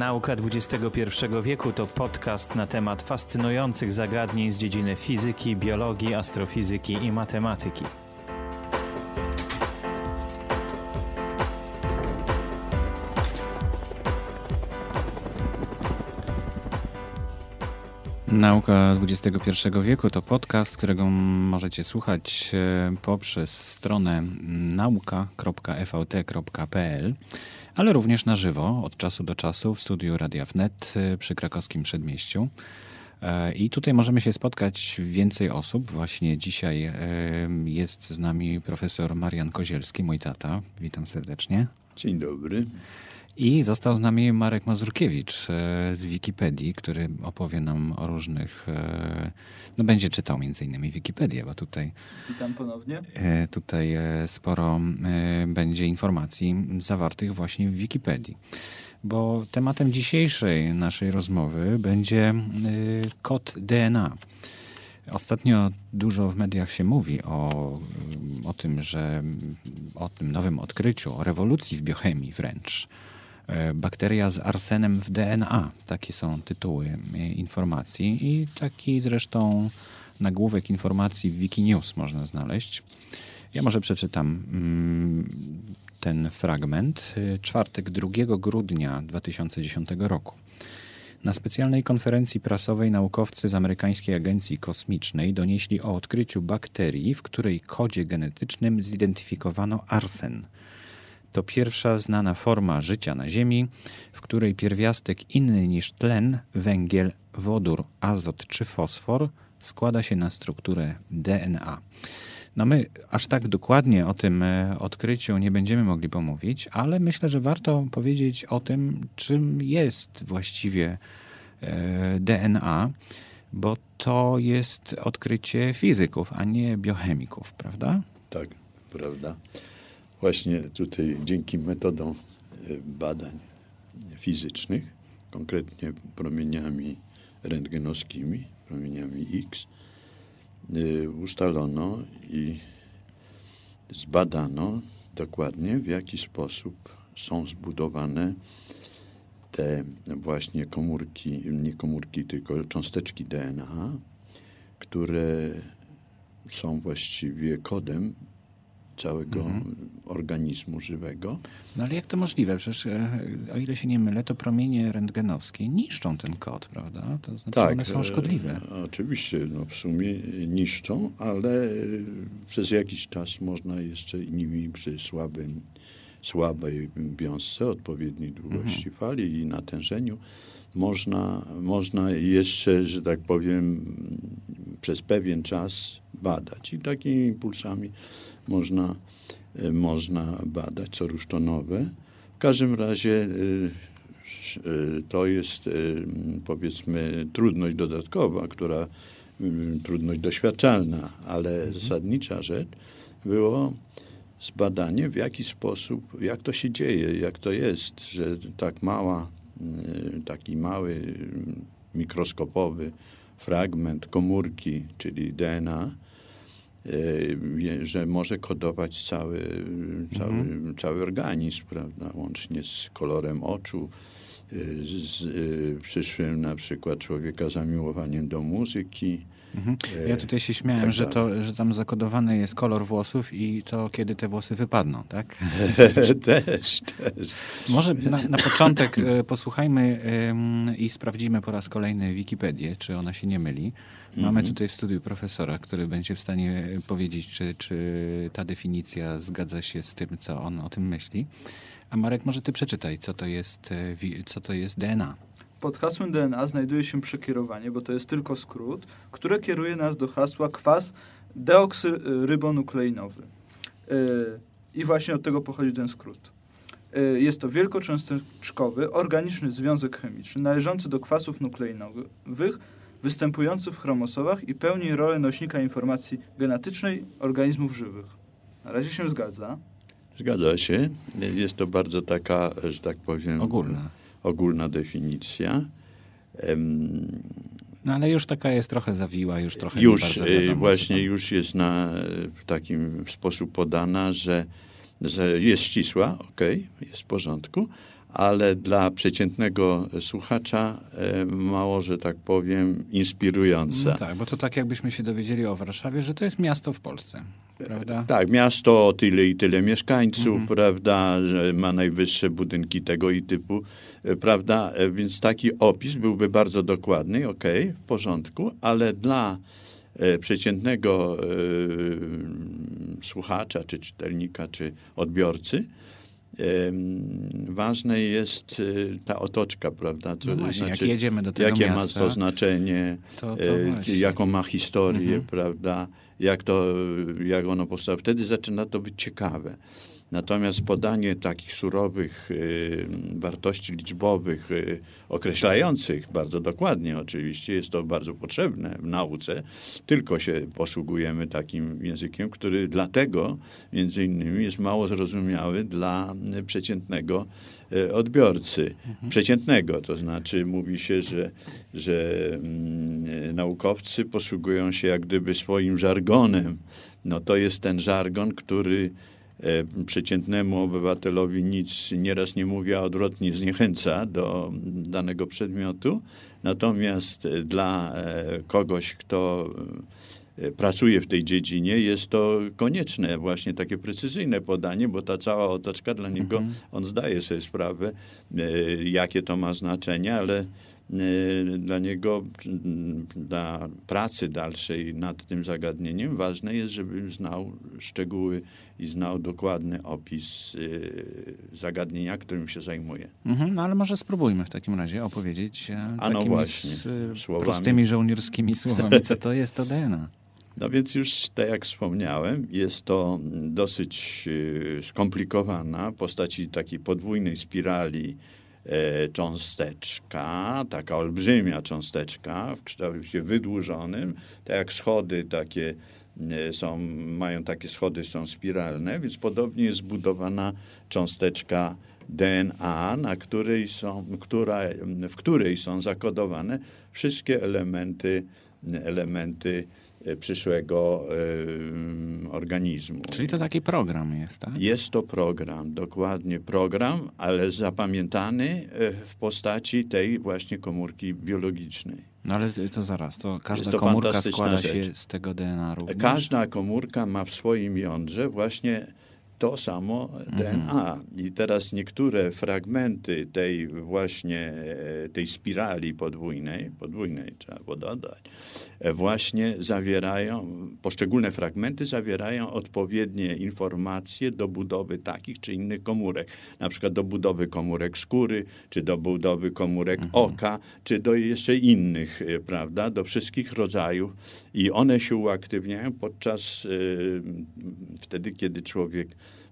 Nauka XXI wieku to podcast na temat fascynujących zagadnień z dziedziny fizyki, biologii, astrofizyki i matematyki. Nauka XXI wieku to podcast, którego możecie słuchać e, poprzez stronę nauka.evt.pl, ale również na żywo od czasu do czasu w studiu Radia Wnet e, przy krakowskim przedmieściu. E, I tutaj możemy się spotkać więcej osób. Właśnie dzisiaj jest z nami profesor Marian Kozielski, mój tata. Witam serdecznie. Dzień dobry. I został z nami Marek Mazurkiewicz e, z Wikipedii, który opowie nam o różnych. E, no będzie czytał między innymi Wikipedię, bo tutaj. Witam ponownie. E, tutaj sporo będzie informacji zawartych właśnie w Wikipedii. Bo tematem dzisiejszej naszej rozmowy będzie kod DNA. Ostatnio dużo w mediach się mówi o, o tym, że o tym nowym odkryciu, o rewolucji w biochemii wręcz bakteria z arsenem w DNA. Takie są tytuły e, informacji i taki zresztą nagłówek informacji w Wikinews można znaleźć. Ja może przeczytam mm, ten fragment. E, czwartek 2 grudnia 2010 roku. Na specjalnej konferencji prasowej naukowcy z amerykańskiej agencji kosmicznej donieśli o odkryciu bakterii, w której kodzie genetycznym zidentyfikowano arsen – to pierwsza znana forma życia na Ziemi, w której pierwiastek inny niż tlen, węgiel, wodór, azot czy fosfor składa się na strukturę DNA. No my aż tak dokładnie o tym e, odkryciu nie będziemy mogli pomówić, ale myślę, że warto powiedzieć o tym, czym jest właściwie e, DNA, bo to jest odkrycie fizyków, a nie biochemików, prawda? Tak, prawda. Właśnie tutaj dzięki metodom e, badań fizycznych, konkretnie promieniami rentgenowskimi, promieniami X, e, ustalono i zbadano dokładnie, w jaki sposób są zbudowane te właśnie komórki, nie komórki, tylko cząsteczki DNA, które są właściwie kodem całego mhm. organizmu żywego. No ale jak to możliwe? Przecież e, o ile się nie mylę, to promienie rentgenowskie niszczą ten kod, prawda? To znaczy tak, one są szkodliwe. E, oczywiście, no w sumie niszczą, ale e, przez jakiś czas można jeszcze nimi przy słabym, słabej wiązce, odpowiedniej długości mhm. fali i natężeniu można, można jeszcze, że tak powiem, przez pewien czas badać. I takimi impulsami można, e, można badać, co rusztonowe. W każdym razie e, e, to jest powiedzmy trudność dodatkowa, która trudność doświadczalna, ale mhm. zasadnicza rzecz było zbadanie, w jaki sposób, jak to się dzieje, jak to jest, że tak mała, taki mały mikroskopowy fragment komórki, czyli DNA, że może kodować cały, cały, mhm. cały organizm, prawda, łącznie z kolorem oczu, e, z e, przyszłym na przykład człowieka zamiłowaniem do muzyki. Mhm. Ja tutaj się śmiałem, tak że, to, że tam zakodowany jest kolor włosów i to, kiedy te włosy wypadną, tak? też, też. Może na, na początek posłuchajmy i sprawdzimy po raz kolejny Wikipedię, czy ona się nie myli. Mamy mhm. tutaj w studiu profesora, który będzie w stanie powiedzieć, czy, czy ta definicja zgadza się z tym, co on o tym myśli. A Marek, może ty przeczytaj, co to jest, e, co to jest DNA. Pod hasłem DNA znajduje się przekierowanie, bo to jest tylko skrót, które kieruje nas do hasła kwas deoksyrybonukleinowy. E, I właśnie od tego pochodzi ten skrót. E, jest to wielkocząsteczkowy, organiczny związek chemiczny należący do kwasów nukleinowych, występujący w chromosomach i pełni rolę nośnika informacji genetycznej organizmów żywych. Na razie się zgadza. Zgadza się. Jest to bardzo taka, że tak powiem, Ogólna. Ogólna definicja. No ale już taka jest trochę zawiła, już trochę już e, wiadomo, właśnie tam. już jest na, w takim sposób podana, że, że jest ścisła, okej, jest w porządku, ale dla przeciętnego słuchacza e, mało, że tak powiem, inspirująca. No tak, bo to tak jakbyśmy się dowiedzieli o Warszawie, że to jest miasto w Polsce, prawda? Tak, miasto o tyle i tyle mieszkańców, Mhm. prawda, że ma najwyższe budynki tego i typu, e, prawda, E, więc taki opis byłby bardzo dokładny, okej, w porządku, ale dla e, przeciętnego e, słuchacza, czy czytelnika, czy odbiorcy, ważne jest e, ta otoczka, prawda? No właśnie, jak jedziemy do tego jakie miasta, ma to znaczenie, to- to e, jaką ma historię, Mhm. prawda? Jak, to, jak ono powstało. Wtedy zaczyna to być ciekawe. Natomiast podanie takich surowych y, wartości liczbowych, y, określających bardzo dokładnie oczywiście, jest to bardzo potrzebne w nauce, tylko się posługujemy takim językiem, który dlatego między innymi jest mało zrozumiały dla przeciętnego y, odbiorcy. Przeciętnego, to znaczy mówi się, że, że mm, naukowcy posługują się jak gdyby swoim żargonem. No to jest ten żargon, który przeciętnemu obywatelowi nic nieraz nie mówi, a odwrotnie zniechęca do danego przedmiotu. Natomiast e, dla e, kogoś, kto e, pracuje w tej dziedzinie, jest to konieczne, właśnie takie precyzyjne podanie, bo ta cała otoczka dla niego, on zdaje sobie sprawę, e, jakie to ma znaczenie, ale e, dla niego, m, dla pracy dalszej nad tym zagadnieniem ważne jest, żeby znał szczegóły i znał dokładny opis e, zagadnienia, którym się zajmuje. Mhm, no ale może spróbujmy w takim razie opowiedzieć e, A no właśnie, e, słowami. prostymi żołnierskimi słowami, co to jest to DNA. No więc już tak jak wspomniałem, jest to dosyć skomplikowana w postaci takiej podwójnej spirali cząsteczka, taka olbrzymia cząsteczka w kształcie wydłużonym, tak jak schody takie e, są, mają takie schody, są spiralne, więc podobnie jest zbudowana cząsteczka DNA, na której są, która, w której są zakodowane wszystkie elementy, elementy e, przyszłego e, organizmu. Czyli to taki program jest, tak? Jest to program, dokładnie program, ale zapamiętany e, w postaci tej właśnie komórki biologicznej. No ale to zaraz, to każda to komórka składa rzecz. się z tego DNA również? Każda komórka ma w swoim jądrze właśnie to samo DNA. I teraz niektóre fragmenty tej właśnie e, tej spirali podwójnej, podwójnej trzeba było dodać, e, właśnie zawierają, poszczególne fragmenty zawierają odpowiednie informacje do budowy takich czy innych komórek. Na przykład do budowy komórek skóry, czy do budowy komórek oka, czy do jeszcze innych, e, prawda, do wszystkich rodzajów. I one się uaktywniają podczas wtedy, kiedy człowiek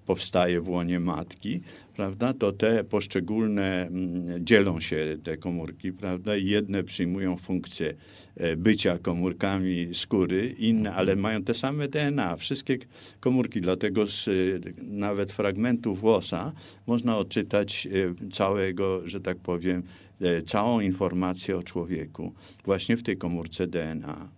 powstaje w łonie matki, prawda, to te poszczególne mm, dzielą się te komórki, prawda, i jedne przyjmują funkcję e, bycia komórkami skóry, inne, ale mają te same DNA, wszystkie komórki, dlatego z e, nawet fragmentu włosa można odczytać e, całego, że tak powiem, całą informację o człowieku właśnie w tej komórce DNA.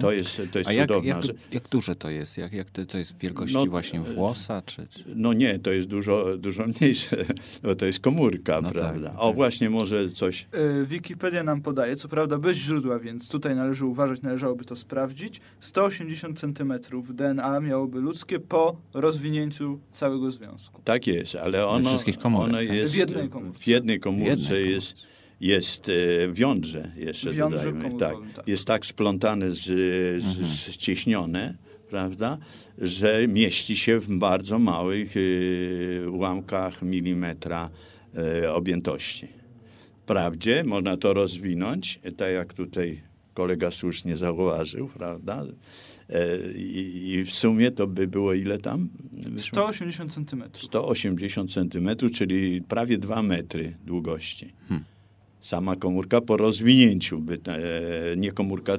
To jest, to jest A jak, cudowna jak, jak duże to jest? Jak, jak to, to jest wielkości No, właśnie włosa? Czy. No nie, to jest dużo, dużo mniejsze, bo to jest komórka, No tak, prawda? no O, tak. właśnie może coś... E, Wikipedia nam podaje, co prawda bez źródła, więc tutaj należy uważać, należałoby to sprawdzić. 180 cm DNA miałoby ludzkie po rozwinięciu całego związku. Tak jest, ale ono, wszystkich komórek, ono tak? jest... W jednej komórce. W jednej komórce W jednej jest, jest e, w jądrze jeszcze W jądrze dodajmy. Tak. tak. Jest tak splątane, z, z, Mhm. prawda, że mieści się w bardzo małych e, ułamkach milimetra e, objętości. Wprawdzie można to rozwinąć, tak jak tutaj kolega słusznie zauważył, prawda? I, I w sumie to by było ile tam? Wyszło? 180 cm. 180 centymetrów, czyli prawie 2 metry długości. Sama komórka po rozwinięciu, by, e, nie komórka, e,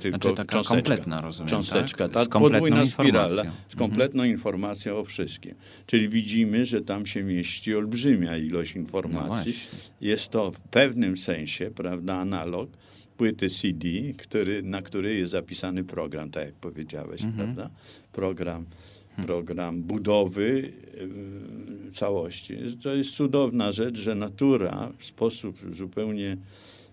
tylko Znaczy taka cząsteczka. kompletna, rozumiem, Cząsteczka, tak? ta Z kompletną podwójna spirala, z kompletną informacją o wszystkim. Czyli widzimy, że tam się mieści olbrzymia ilość No informacji. właśnie. jest to w pewnym sensie, prawda, analog płyty CD, który, na której jest zapisany program, tak jak powiedziałeś, Mhm. prawda? Program. Program budowy yy, całości. To jest cudowna rzecz, że natura w sposób zupełnie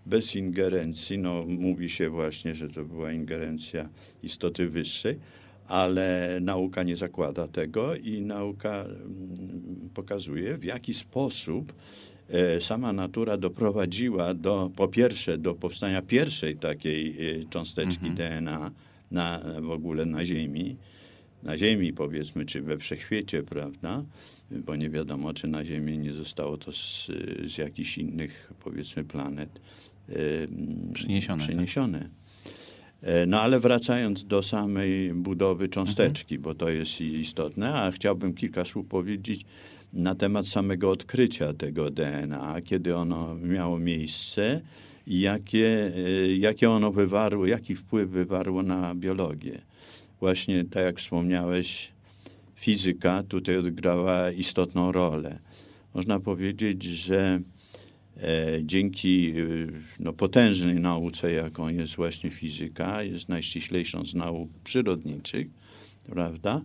bez ingerencji, no mówi się właśnie, że to była ingerencja istoty wyższej, ale nauka nie zakłada tego i nauka mm, pokazuje, w jaki sposób e, sama natura doprowadziła do, po pierwsze, do powstania pierwszej takiej e, cząsteczki DNA na, w ogóle na Ziemi, na Ziemi powiedzmy, czy we wszechświecie, prawda? Bo nie wiadomo, czy na Ziemi nie zostało to z, z jakichś innych, powiedzmy, planet Przyniesione, tak. przyniesione. E, No ale wracając do samej budowy cząsteczki, bo to jest istotne, a chciałbym kilka słów powiedzieć na temat samego odkrycia tego DNA, kiedy ono miało miejsce i jakie, e, jakie ono wywarło, jaki wpływ wywarło na biologię. Właśnie tak jak wspomniałeś, fizyka tutaj odgrała istotną rolę. Można powiedzieć, że e, dzięki e, no, potężnej nauce, jaką jest właśnie fizyka, jest najściślejszą z nauk przyrodniczych, prawda?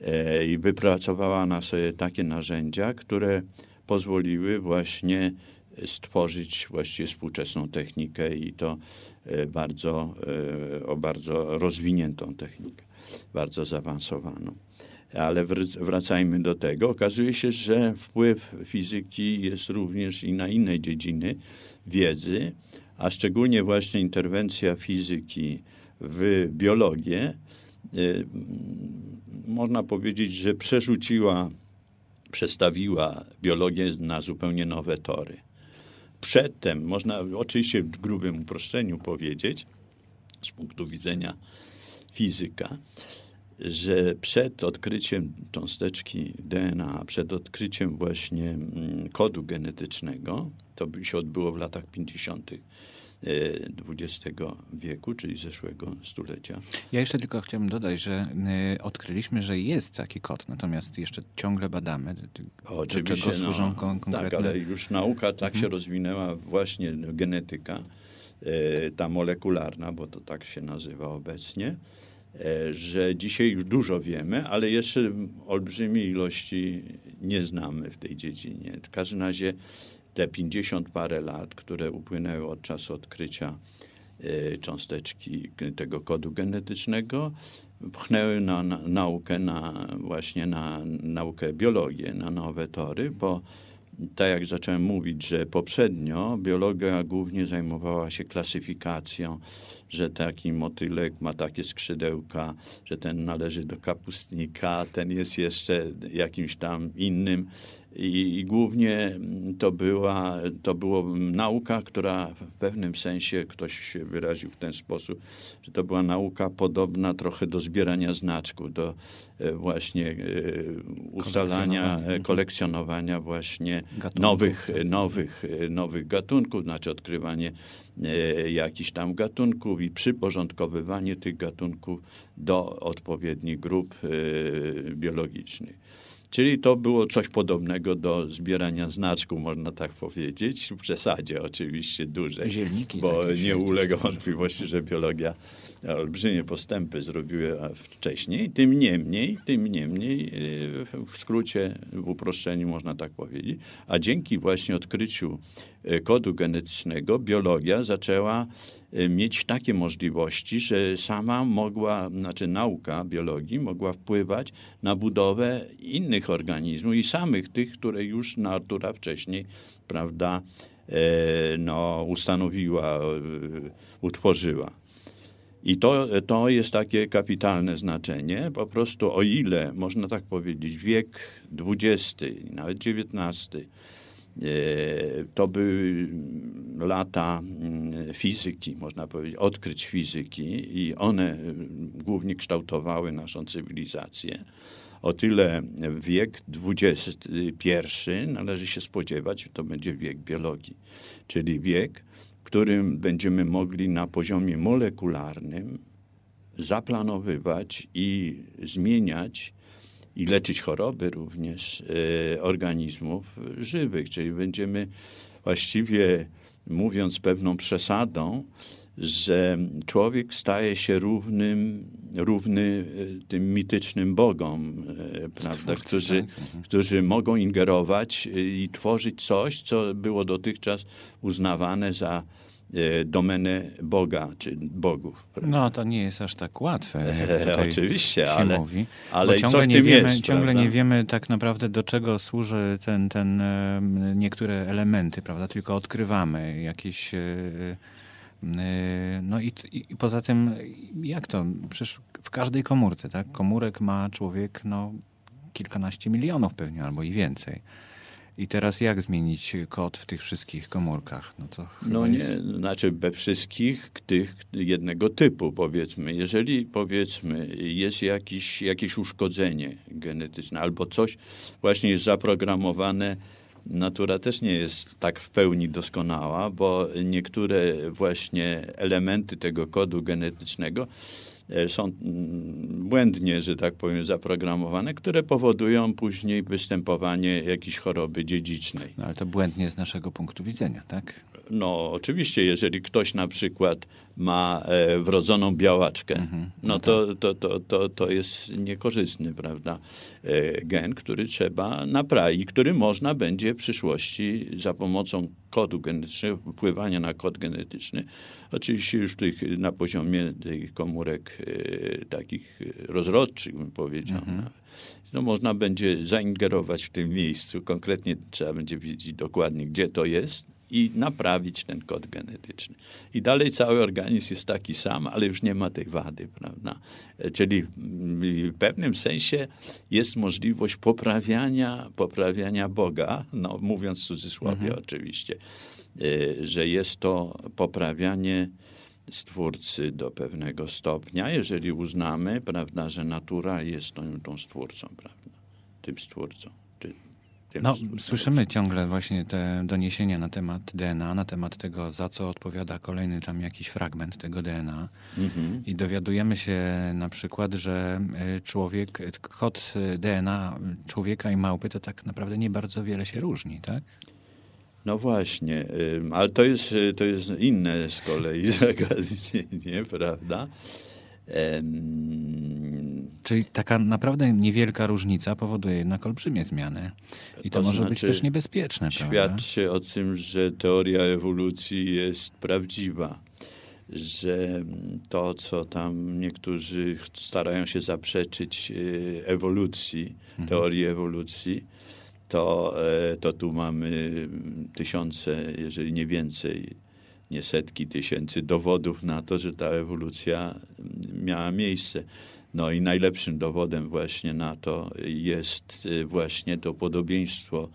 E, I wypracowała na sobie takie narzędzia, które pozwoliły właśnie stworzyć właściwie współczesną technikę i to bardzo, o bardzo rozwiniętą technikę, bardzo zaawansowaną. Ale wr- wracajmy do tego. Okazuje się, że wpływ fizyki jest również i na inne dziedziny wiedzy, a szczególnie właśnie interwencja fizyki w biologię, y, można powiedzieć, że przerzuciła, przestawiła biologię na zupełnie nowe tory. Przedtem, można oczywiście w grubym uproszczeniu powiedzieć, z punktu widzenia fizyka, że przed odkryciem cząsteczki DNA, przed odkryciem właśnie mm, kodu genetycznego, to by się odbyło w latach 50. XX wieku, czyli zeszłego stulecia. Ja jeszcze tylko chciałbym dodać, że y, odkryliśmy, że jest taki kod, natomiast jeszcze ciągle badamy, do, do czego służą kon- konkretne... Tak, ale już nauka tak się rozwinęła, właśnie no, genetyka, e, ta molekularna, bo to tak się nazywa obecnie, e, że dzisiaj już dużo wiemy, ale jeszcze olbrzymiej ilości nie znamy w tej dziedzinie. W każdym razie te 50 parę lat, które upłynęły od czasu odkrycia e, cząsteczki tego kodu genetycznego, pchnęły na, na naukę, na, właśnie na naukę biologię, na nowe tory, bo tak jak zacząłem mówić, że poprzednio biologia głównie zajmowała się klasyfikacją, że taki motylek ma takie skrzydełka, że ten należy do kapustnika, ten jest jeszcze jakimś tam innym. I, i głównie mm, to była, to było nauka, która w pewnym sensie, ktoś się wyraził w ten sposób, że to była nauka podobna trochę do zbierania znaczków, do e, właśnie e, ustalania, Kolekcjonowania. e, kolekcjonowania właśnie Gatunków, nowych, nowych, nowych gatunków, znaczy odkrywanie jakichś tam gatunków i przyporządkowywanie tych gatunków do odpowiednich grup e, biologicznych. Czyli to było coś podobnego do zbierania znaczków, można tak powiedzieć, w przesadzie oczywiście dużej, Zielniki bo nie ulega wątpliwości, że biologia olbrzymie postępy zrobiła wcześniej. Tym niemniej, tym niemniej, e, w skrócie, w uproszczeniu można tak powiedzieć, a dzięki właśnie odkryciu e, kodu genetycznego biologia zaczęła e, mieć takie możliwości, że sama mogła, znaczy nauka biologii mogła wpływać na budowę innych organizmów i samych tych, które już natura wcześniej, prawda, e, no, ustanowiła, e, utworzyła. I to, to jest takie kapitalne znaczenie. Po prostu o ile, można tak powiedzieć, wiek XX, nawet XIX, e, to były lata mm, fizyki, można powiedzieć, odkryć fizyki i one mm, głównie kształtowały naszą cywilizację. O tyle wiek XXI należy się spodziewać, to będzie wiek biologii, czyli wiek, w którym będziemy mogli na poziomie molekularnym zaplanowywać i zmieniać i leczyć choroby również e, organizmów żywych, czyli będziemy właściwie mówiąc pewną przesadą, że człowiek staje się równym, równy e, tym mitycznym bogom, e, prawda, Twórcy, którzy, tak? Mhm. którzy mogą ingerować i tworzyć coś, co było dotychczas uznawane za domenę Boga czy bogów. No to nie jest aż tak łatwe. Oczywiście, ale, mówi. ale ciągle, nie wiemy, jest, ciągle nie wiemy tak naprawdę do czego służy ten, ten niektóre elementy, prawda? Tylko odkrywamy jakieś. E, e, no i, i poza tym, jak to? Przecież w każdej komórce, tak? Komórek ma człowiek no, kilkanaście milionów pewnie albo i więcej. I teraz jak zmienić kod w tych wszystkich komórkach? No, to no nie, jest... znaczy we wszystkich tych jednego typu powiedzmy. Jeżeli powiedzmy jest jakiś, jakieś uszkodzenie genetyczne albo coś właśnie jest zaprogramowane, natura też nie jest tak w pełni doskonała, bo niektóre właśnie elementy tego kodu genetycznego są mm, błędnie, że tak powiem, zaprogramowane, które powodują później występowanie jakiejś choroby dziedzicznej. No ale to błędnie z naszego punktu widzenia, tak? No oczywiście, jeżeli ktoś na przykład ma e, wrodzoną białaczkę, mhm. no, no to, tak. to, to, to, to jest niekorzystny, prawda, e, gen, który trzeba naprawić, który można będzie w przyszłości za pomocą kodu genetycznego, wpływania na kod genetyczny, oczywiście już tych, na poziomie tych komórek e, takich rozrodczych, bym powiedział, mhm. no można będzie zaingerować w tym miejscu. Konkretnie trzeba będzie wiedzieć dokładnie, gdzie to jest, i naprawić ten kod genetyczny. I dalej cały organizm jest taki sam, ale już nie ma tej wady, prawda? Czyli w pewnym sensie jest możliwość poprawiania, poprawiania Boga, no mówiąc w cudzysłowie mhm. oczywiście, e, że jest to poprawianie Stwórcy do pewnego stopnia, jeżeli uznamy, prawda, że natura jest tą, tą Stwórcą, prawda, tym Stwórcą. No, słyszymy ciągle właśnie te doniesienia na temat DNA, na temat tego, za co odpowiada kolejny tam jakiś fragment tego DNA. Mhm. I dowiadujemy się na przykład, że e, człowiek, kod e, DNA człowieka i małpy to tak naprawdę nie bardzo wiele się różni, tak? No właśnie, ale to jest, to jest inne z kolei zagadnienie, prawda? Czyli taka naprawdę niewielka różnica powoduje jednak olbrzymie zmiany. I to, to może znaczy, być też niebezpieczne. Świadczy o tym, że teoria ewolucji jest prawdziwa. Że to, co tam niektórzy starają się zaprzeczyć e, ewolucji, mhm. teorii ewolucji, to, e, to tu mamy tysiące, jeżeli nie więcej, nie setki tysięcy dowodów na to, że ta ewolucja miała miejsce. No i najlepszym dowodem właśnie na to jest y, właśnie to podobieństwo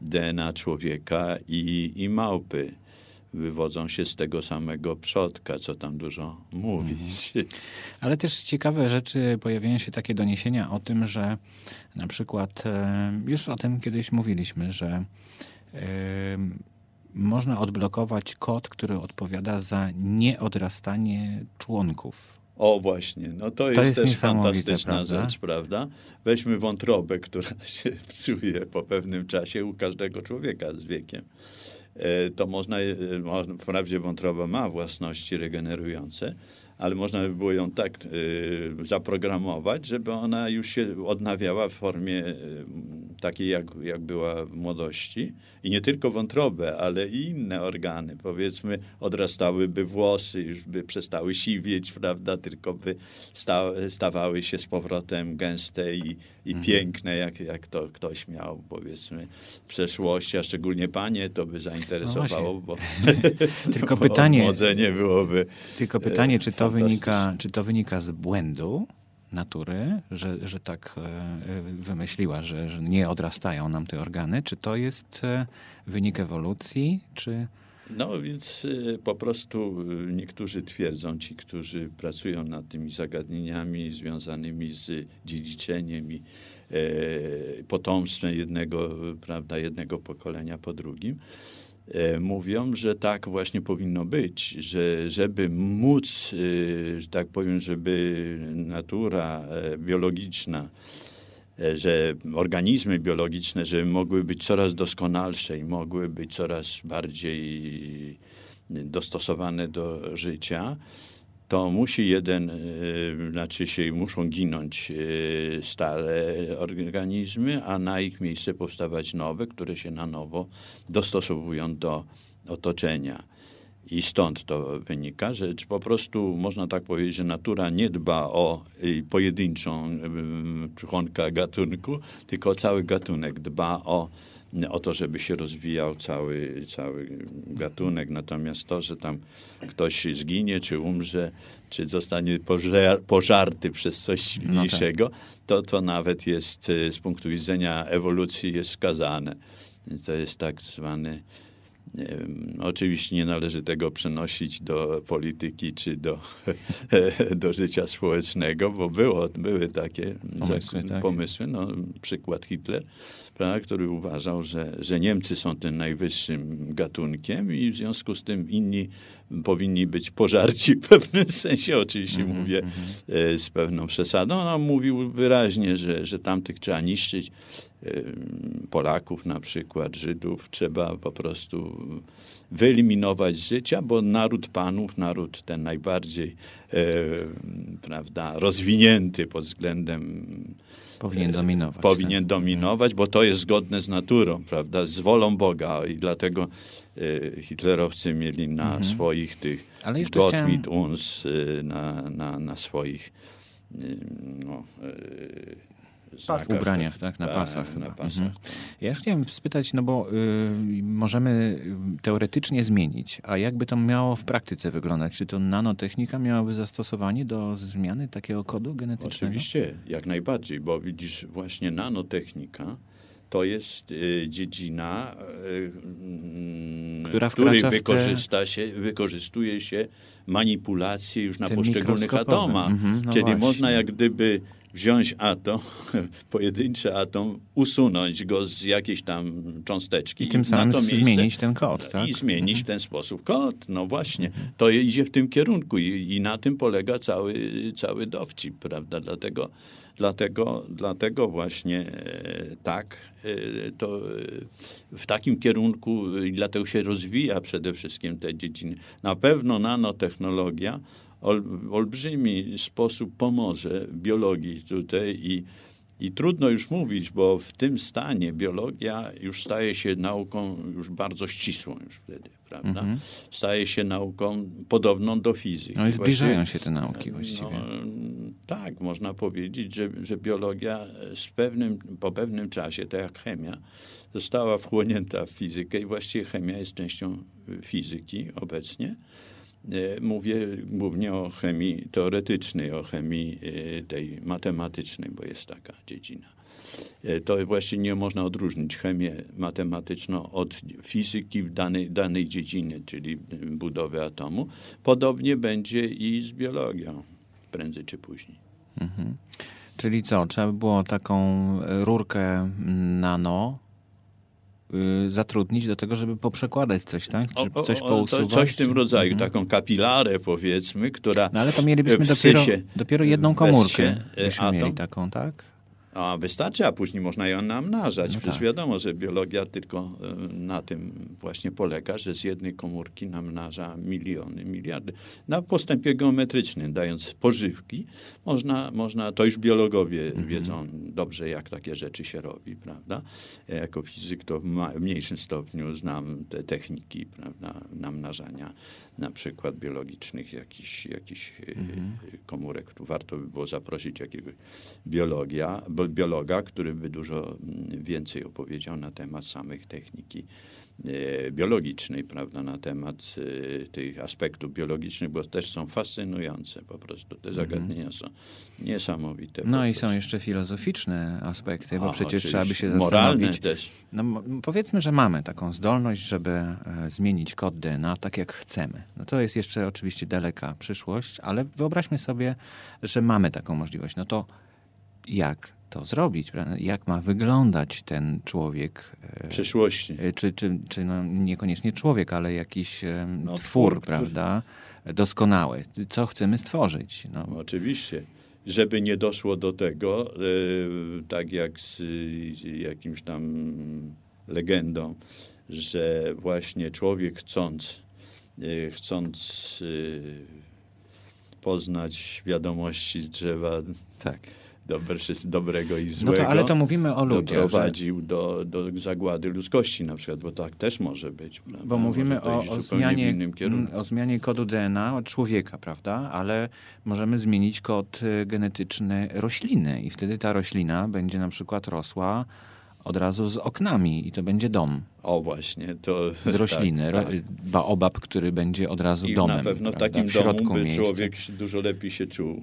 DNA człowieka i, i małpy. Wywodzą się z tego samego przodka, co tam dużo mówić. Mhm. Ale też ciekawe rzeczy, pojawiają się takie doniesienia o tym, że na przykład, e, już o tym kiedyś mówiliśmy, że można odblokować kod, który odpowiada za nieodrastanie członków. O właśnie, no to, to jest, jest też fantastyczna prawda? rzecz, prawda? Weźmy wątrobę, która się psuje po pewnym czasie u każdego człowieka z wiekiem. E, to można, e, wprawdzie wątroba ma własności regenerujące, ale można by było ją tak y, zaprogramować, żeby ona już się odnawiała w formie y, takiej, jak, jak była w młodości. I nie tylko wątrobę, ale i inne organy. Powiedzmy, odrastałyby włosy, już by przestały siwieć, prawda, tylko by sta, stawały się z powrotem gęste i, i mhm. piękne, jak, jak to ktoś miał, powiedzmy, w przeszłości, a szczególnie panie to by zainteresowało, no bo, tylko bo pytanie, byłoby... Tylko pytanie, czy to wynika, czy to wynika z błędu natury, że, że tak e, wymyśliła, że, że nie odrastają nam te organy? Czy to jest e, wynik ewolucji, czy... No więc e, po prostu niektórzy twierdzą, ci, którzy pracują nad tymi zagadnieniami związanymi z dziedziczeniem i potomstwem jednego, prawda, jednego pokolenia po drugim, e, mówią, że tak właśnie powinno być, że żeby móc, e, że tak powiem, żeby natura e, biologiczna, że organizmy biologiczne, żeby mogły być coraz doskonalsze i mogły być coraz bardziej dostosowane do życia, to musi jeden, e, znaczy się muszą ginąć e, stare organizmy, a na ich miejsce powstawać nowe, które się na nowo dostosowują do otoczenia. I stąd to wynika, że po prostu można tak powiedzieć, że natura nie dba o pojedynczą członka gatunku, tylko cały gatunek dba o o to, żeby się rozwijał cały, cały gatunek. Natomiast to, że tam ktoś zginie, czy umrze, czy zostanie pożar, pożarty przez coś silniejszego, no tak. to, to nawet jest y, z punktu widzenia ewolucji jest skazane. To jest tak zwany oczywiście nie należy tego przenosić do polityki czy do, do życia społecznego, bo było, były takie pomysły. Tak. pomysły. No, przykład Hitler prawda, który uważał, że, że Niemcy są tym najwyższym gatunkiem i w związku z tym inni powinni być pożarci w pewnym sensie, oczywiście mm -hmm, mówię mm -hmm. z pewną przesadą. No, mówił wyraźnie, że, że tamtych trzeba niszczyć. E, Polaków na przykład, Żydów, trzeba po prostu wyeliminować z życia, bo naród panów, naród ten najbardziej e, prawda, rozwinięty pod względem Powinien dominować. Powinien tak? dominować, bo to jest zgodne z naturą, prawda, z wolą Boga i dlatego e, hitlerowcy mieli na mhm. swoich tych Ale jeszcze Gott chciałem... uns, e, na, na, na swoich e, no, ubraniach, tak, na tak, pasach. Na pasach. Mhm. Ja chciałem spytać, no bo y, możemy teoretycznie zmienić, a jakby to miało w praktyce wyglądać? Czy to nanotechnika miałaby zastosowanie do zmiany takiego kodu genetycznego? Oczywiście, jak najbardziej, bo widzisz, właśnie nanotechnika to jest y, dziedzina, y, Która której wykorzysta te... się, wykorzystuje się manipulacje już na poszczególnych atomach. Mhm, no Czyli właśnie. można jak gdyby wziąć atom, pojedynczy atom, usunąć go z jakiejś tam cząsteczki. I tym samym miejsce, zmienić ten kod, tak? I zmienić w ten sposób kod. No właśnie, to idzie w tym kierunku i, i na tym polega cały, cały dowcip, prawda? Dlatego, dlatego, dlatego właśnie e, tak e, to e, w takim kierunku i dlatego się rozwija przede wszystkim te dziedziny. Na pewno nanotechnologia ol, olbrzymi sposób pomoże biologii tutaj i, i trudno już mówić, bo w tym stanie biologia już staje się nauką już bardzo ścisłą już wtedy, prawda? Mm -hmm. Staje się nauką podobną do fizyki. No i zbliżają właściwie, się te nauki właściwie. No, tak, można powiedzieć, że, że biologia z pewnym, po pewnym czasie, tak jak chemia, została wchłonięta w fizykę i właściwie chemia jest częścią fizyki obecnie. E, mówię głównie o chemii teoretycznej, o chemii e, tej matematycznej, bo jest taka dziedzina. E, to właśnie nie można odróżnić chemię matematyczną od fizyki danej, danej dziedzinie, czyli budowy atomu. Podobnie będzie i z biologią, prędzej czy później. Mhm. Czyli co, trzeba by było taką rurkę nano Y, zatrudnić do tego, żeby poprzekładać coś, tak? Czy coś pousuwać? Coś w tym rodzaju, mhm. taką kapilarę powiedzmy, która No ale to mielibyśmy dopiero, dopiero jedną komórkę, byśmy mieli taką, tak? A wystarczy, a później można ją namnażać. No tak. wiadomo, że biologia tylko e, na tym właśnie polega, że z jednej komórki namnaża miliony, miliardy. Na postępie geometrycznym, dając pożywki, można, można to już biologowie mhm. wiedzą dobrze, jak takie rzeczy się robi, prawda? jako fizyk to w, w mniejszym stopniu znam te techniki, prawda, namnażania na przykład biologicznych jakichś, jakichś e, mhm. komórek. Tu warto by było zaprosić jakiegoś biologia, biologa, który by dużo mm, więcej opowiedział na temat samych techniki e, biologicznej, prawda, na temat e, tych aspektów biologicznych, bo też są fascynujące po prostu. Te mhm. zagadnienia są niesamowite. No i są jeszcze filozoficzne aspekty, bo przecież trzeba by się zastanowić. też. No, powiedzmy, że mamy taką zdolność, żeby e, zmienić kod DNA tak, jak chcemy. No to jest jeszcze oczywiście daleka przyszłość, ale wyobraźmy sobie, że mamy taką możliwość. No to jak to zrobić. Prawda? Jak ma wyglądać ten człowiek? W przyszłości. Czy, czy, czy no niekoniecznie człowiek, ale jakiś No, twór, twór, który- prawda? Doskonały. Co chcemy stworzyć? No, No, Oczywiście. Żeby nie doszło do tego, e, tak jak z e, jakimś tam legendą, że właśnie człowiek chcąc, e, chcąc e, poznać wiadomości z drzewa tak. Dobre, dobrego i No złego, to, ale to mówimy o ludziach. Że, doprowadził do, do zagłady ludzkości na przykład, bo tak też może być. Prawda? bo mówimy o, o, zmianie, o zmianie kodu DNA od człowieka, prawda? Ale możemy zmienić kod y, genetyczny rośliny i wtedy ta roślina będzie na przykład rosła od razu z oknami i to będzie dom O właśnie, to z rośliny. Tak, tak. Baobab, który będzie od razu I domem. na pewno w prawda? takim w środku domu by miejsca. człowiek dużo lepiej się czuł.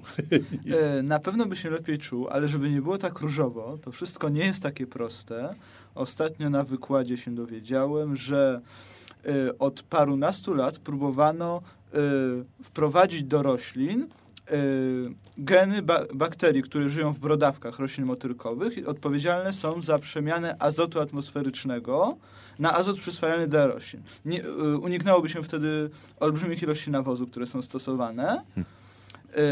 E, Na pewno by się lepiej czuł, ale żeby nie było tak różowo, to wszystko nie jest takie proste. Ostatnio na wykładzie się dowiedziałem, że e, od parunastu lat próbowano e, wprowadzić do roślin geny ba bakterii, które żyją w brodawkach roślin motylkowych odpowiedzialne są za przemianę azotu atmosferycznego na azot przyswajalny dla roślin. Nie, e, uniknęłoby się wtedy olbrzymich ilości nawozu, które są stosowane. E,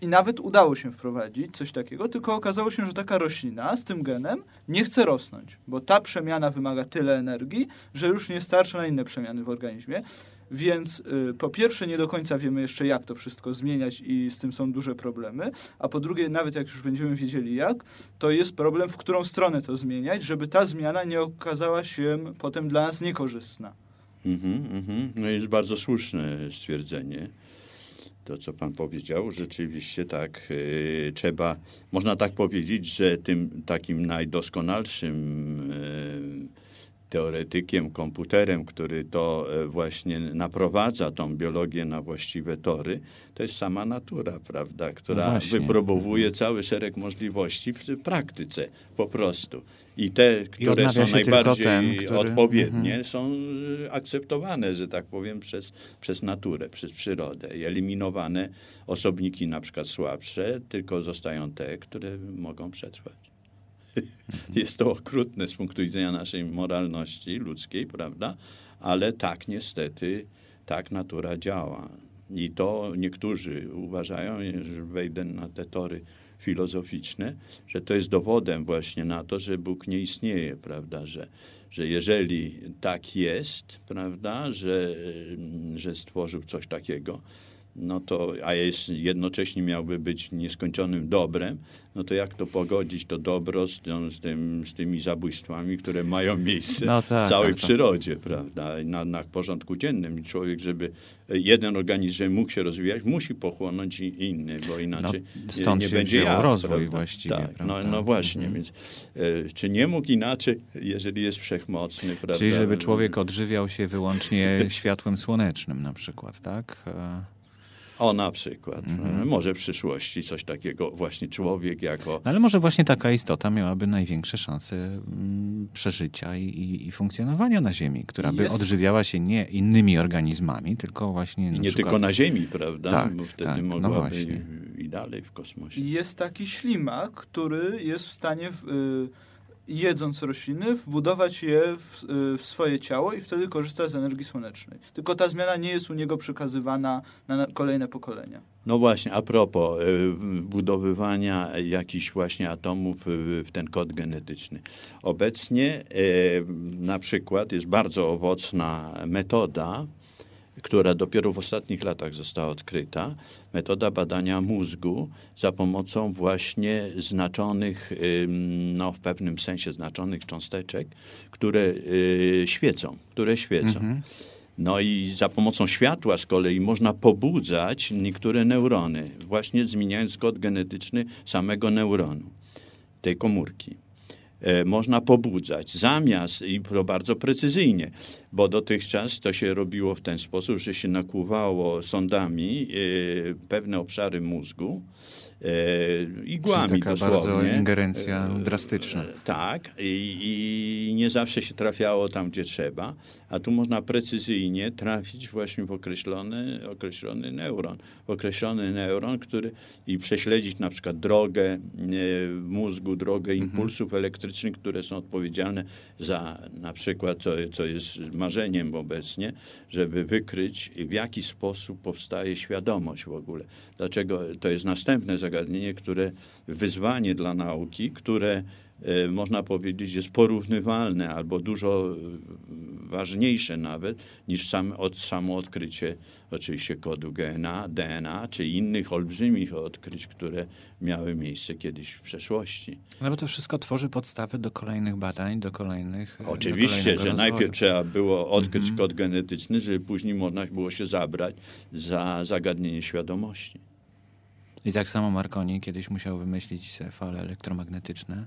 I nawet udało się wprowadzić coś takiego, tylko okazało się, że taka roślina z tym genem nie chce rosnąć, bo ta przemiana wymaga tyle energii, że już nie starcza na inne przemiany w organizmie. Więc y, po pierwsze nie do końca wiemy jeszcze jak to wszystko zmieniać i z tym są duże problemy, a po drugie nawet jak już będziemy wiedzieli jak, to jest problem w którą stronę to zmieniać, żeby ta zmiana nie okazała się potem dla nas niekorzystna. Mhm, mhm. No jest bardzo słuszne stwierdzenie. To, co pan powiedział, rzeczywiście tak e, trzeba, można tak powiedzieć, że tym takim najdoskonalszym e, teoretykiem, komputerem, który to e, właśnie naprowadza tą biologię na właściwe tory, to jest sama natura, prawda, która właśnie. wyprobowuje cały szereg możliwości w praktyce po prostu. I te, które odnawia są najbardziej ten, który- odpowiednie, Mhm. są y, akceptowane, że tak powiem, przez, przez naturę, przez przyrodę. I eliminowane osobniki na przykład słabsze, tylko zostają te, które mogą przetrwać. Jest to okrutne z punktu widzenia naszej moralności ludzkiej, prawda? Ale tak niestety, tak natura działa. I to niektórzy uważają, że wejdę na te tory filozoficzne, że to jest dowodem właśnie na to, że Bóg nie istnieje, prawda? Że, że jeżeli tak jest, prawda, że, że stworzył coś takiego, no to, a jest, jednocześnie miałby być nieskończonym dobrem, no to jak to pogodzić to dobro z, z, tym, z tymi zabójstwami, które mają miejsce No tak, w całej tak, tak. przyrodzie, prawda? Na, na porządku dziennym. Człowiek, żeby jeden organizm mógł się rozwijać, musi pochłonąć i inny, bo inaczej No, stąd nie, się będzie jadł, rozwój prawda? właściwie, Tak, no, prawda? no właśnie, Mhm. więc e, czy nie mógł inaczej, jeżeli jest wszechmocny, prawda? Czyli żeby człowiek odżywiał się wyłącznie światłem słonecznym na przykład, tak? E, O, na przykład. Mhm. Może w przyszłości coś takiego, właśnie człowiek jako... No ale może właśnie taka istota miałaby największe szanse mm, przeżycia i, i, i funkcjonowania na Ziemi, która by Jest- odżywiała się nie innymi organizmami, tylko właśnie I na nie przykład... tylko na Ziemi, prawda? Tak, Bo wtedy tak, no mogłaby właśnie. i dalej w kosmosie. Jest taki ślimak, który jest w stanie, w, y, jedząc rośliny, wbudować je w, y, w swoje ciało i wtedy korzysta z energii słonecznej. Tylko ta zmiana nie jest u niego przekazywana na, kolejne pokolenia. No właśnie, a propos y, budowywania jakichś właśnie atomów w ten kod genetyczny. Obecnie y, na przykład jest bardzo owocna metoda, która dopiero w ostatnich latach została odkryta, metoda badania mózgu za pomocą właśnie znaczonych, no w pewnym sensie znaczonych cząsteczek, które y, świecą, które świecą. Mhm. No i za pomocą światła z kolei można pobudzać niektóre neurony, właśnie zmieniając kod genetyczny samego neuronu, tej komórki. E, można pobudzać zamiast, i to bardzo precyzyjnie, bo dotychczas to się robiło w ten sposób, że się nakłuwało sondami e, pewne obszary mózgu e, igłami Czyli taka dosłownie. bardzo ingerencja drastyczna. Tak, i, i nie zawsze się trafiało tam, gdzie trzeba, a tu można precyzyjnie trafić właśnie w określony, określony neuron. W określony neuron, który i prześledzić na przykład drogę e, w mózgu, drogę impulsów elektrycznych, które są odpowiedzialne za na przykład, co, co jest marzeniem obecnie, żeby wykryć w jaki sposób powstaje świadomość w ogóle. Dlaczego to jest następne zagadnienie, które wyzwanie dla nauki, które można powiedzieć jest porównywalne albo dużo e, ważniejsze nawet niż sam, od, samo odkrycie oczywiście kodu DNA, DNA czy innych olbrzymich odkryć, które miały miejsce kiedyś w przeszłości. No bo to wszystko tworzy podstawy do kolejnych badań, do kolejnych. do Oczywiście, kolejnego że rozwoju. najpierw trzeba było odkryć kod genetyczny, żeby później można było się zabrać za zagadnienie świadomości. I tak samo Marconi kiedyś musiał wymyślić fale elektromagnetyczne.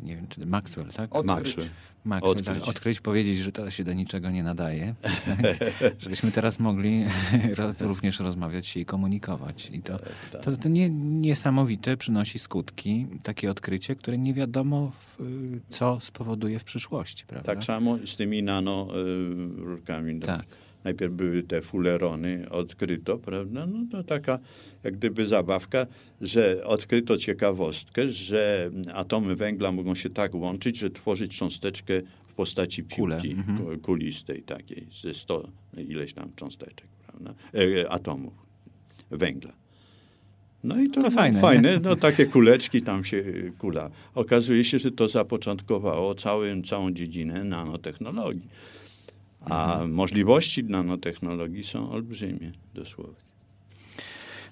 Nie wiem, czy Maxwell, tak? Odkryć. Maxwell. Maxwell, odkryć. Tak, odkryć, powiedzieć, że to się do niczego nie nadaje. Żebyśmy teraz mogli również rozmawiać się i komunikować. I to, tak. to, to nie, niesamowite przynosi skutki, takie odkrycie, które nie wiadomo, w- co spowoduje w przyszłości, prawda? Tak samo z tymi nano y, rurkami. Tak. Najpierw były te fulerony, odkryto, prawda? No to taka jak gdyby zabawka, że odkryto ciekawostkę, że atomy węgla mogą się tak łączyć, że tworzyć cząsteczkę w postaci piłki mhm. ku- kulistej takiej, ze 100 ileś tam cząsteczek, prawda? E, atomów węgla. No i to, To no, fajne, fajne, no takie kuleczki tam się y, kula. Okazuje się, że to zapoczątkowało całym, całą dziedzinę nanotechnologii. A Mhm. możliwości nanotechnologii są olbrzymie, dosłownie.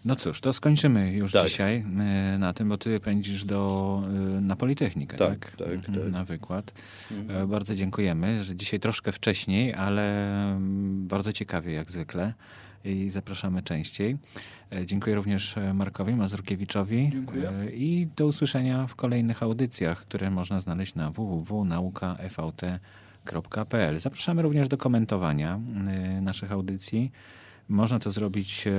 No cóż, to skończymy już Tak. dzisiaj e, na tym, bo ty pędzisz do, e, na Politechnikę, tak? Tak, tak, Mhm, tak. Na wykład. Mhm. E, Bardzo dziękujemy, że dzisiaj troszkę wcześniej, ale mm, bardzo ciekawie jak zwykle i zapraszamy częściej. Dziękuję również Markowi Mazurkiewiczowi Dziękuję. I do usłyszenia w kolejnych audycjach, które można znaleźć na www.naukafvt.pl. Zapraszamy również do komentowania e, naszych audycji. Można to zrobić e,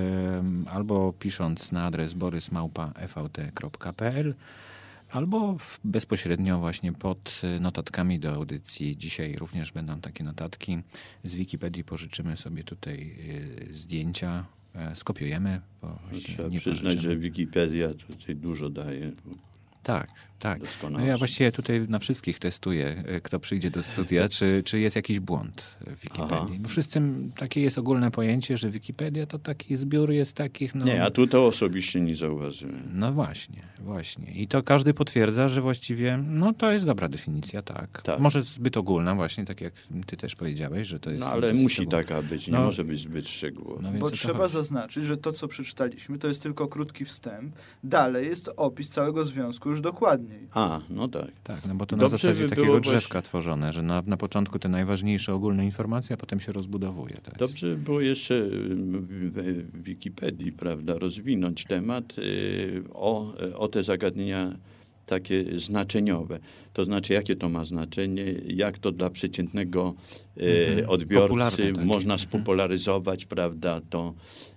albo pisząc na adres borysmałpa.vt.pl albo bezpośrednio właśnie pod e, notatkami do audycji. Dzisiaj również będą takie notatki. Z Wikipedii pożyczymy sobie tutaj zdjęcia, e, skopiujemy. Bo właśnie Trzeba nie przyznać, pożyczymy. że Wikipedia tutaj dużo daje. Tak, tak. No ja właściwie tutaj na wszystkich testuję, e, kto przyjdzie do studia, czy, czy jest jakiś błąd w Wikipedii. Aha. Bo wszyscy, takie jest ogólne pojęcie, że Wikipedia to taki zbiór jest takich, no... Nie, a tu to osobiście nie zauważyłem. No właśnie, właśnie. I to każdy potwierdza, że właściwie, no to jest dobra definicja, tak. Tak. Może zbyt ogólna właśnie, tak jak ty też powiedziałeś, że to jest... No ale musi ogólna. taka być, nie No. może być zbyt szczegółowa. No Bo trzeba chodzi. zaznaczyć, że to, co przeczytaliśmy, to jest tylko krótki wstęp. Dalej jest opis całego związku już dokładniej. A, no tak. Tak, no bo to na Dobrze zasadzie by takiego drzewka właśnie- tworzone, że na, na początku te najważniejsze ogólne informacje, a potem się rozbudowuje. Jest. Dobrze by było jeszcze y, w Wikipedii, prawda, rozwinąć temat y, o, o te zagadnienia takie znaczeniowe. To znaczy, jakie to ma znaczenie, jak to dla przeciętnego y, Mhm. odbiorcy można Mhm. spopularyzować, prawda, to,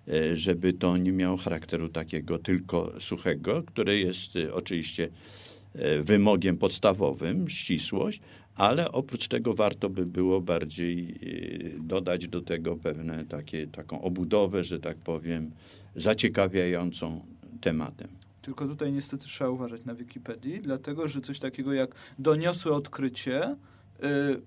y, żeby to nie miało charakteru takiego tylko suchego, które jest oczywiście wymogiem podstawowym, ścisłość, ale oprócz tego warto by było bardziej y, dodać do tego pewne takie, taką obudowę, że tak powiem, zaciekawiającą tematem. Tylko tutaj niestety trzeba uważać na Wikipedii, dlatego że coś takiego jak doniosłe odkrycie,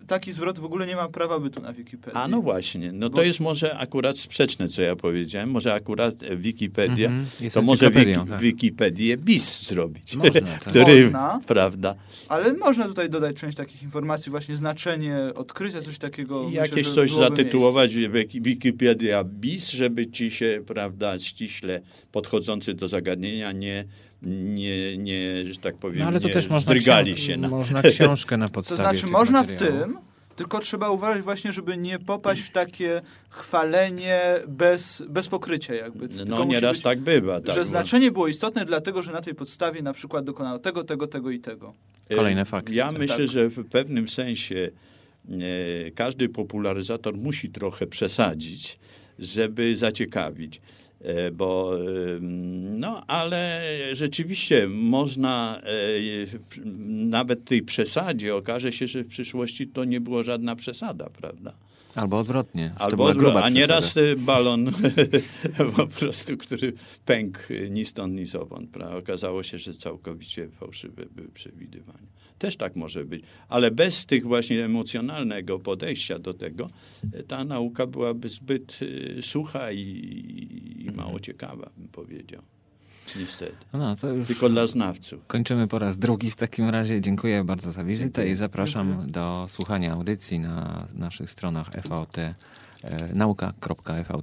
taki zwrot w ogóle nie ma prawa bytu na Wikipedii. A no właśnie, no to Bo- jest może akurat sprzeczne, co ja powiedziałem. Może akurat Wikipedia, Mhm, jest to może wiki, tak. Wikipedię bis zrobić. Można, tak. który, Można. prawda, Ale można tutaj dodać część takich informacji, właśnie znaczenie odkrycia, coś takiego. myślę, jakieś że coś zatytułować Wiki- Wikipedia bis, żeby ci się, prawda, ściśle podchodzący do zagadnienia nie, nie, nie że tak powiem, No ale to nie też można, zdrygali ksią- się na... można książkę na To podstawie znaczy, tych można w tym, tylko trzeba uważać właśnie, żeby nie popaść w takie chwalenie bez, bez pokrycia jakby. Tylko No nieraz być, tak bywa. Tak, że bo- znaczenie było istotne dlatego, że na tej podstawie na przykład dokonano tego, tego, tego i tego. Kolejne fakty, Ja tak. myślę, Tak. że w pewnym sensie e, każdy popularyzator musi trochę przesadzić, żeby zaciekawić. E, bo no, ale rzeczywiście można e, nawet tej przesadzie okaże się, że w przyszłości to nie było żadna przesada, prawda? Albo odwrotnie. Albo odwrotnie. A nieraz balon po prostu, który pękł ni stąd, ni zowąd. Okazało się, że całkowicie fałszywe były przewidywania. Też tak może być. Ale bez tych właśnie emocjonalnego podejścia do tego, ta nauka byłaby zbyt y, sucha i, i mało ciekawa, bym powiedział. Niestety. No, Tylko dla znawców. Kończymy po raz drugi w takim razie. Dziękuję bardzo za wizytę Dziękuję. i zapraszam Dziękuję. do słuchania audycji na naszych stronach FAT, e, nauka.fat.pl.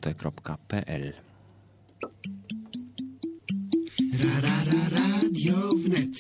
Ra, ra, ra, radio wnet.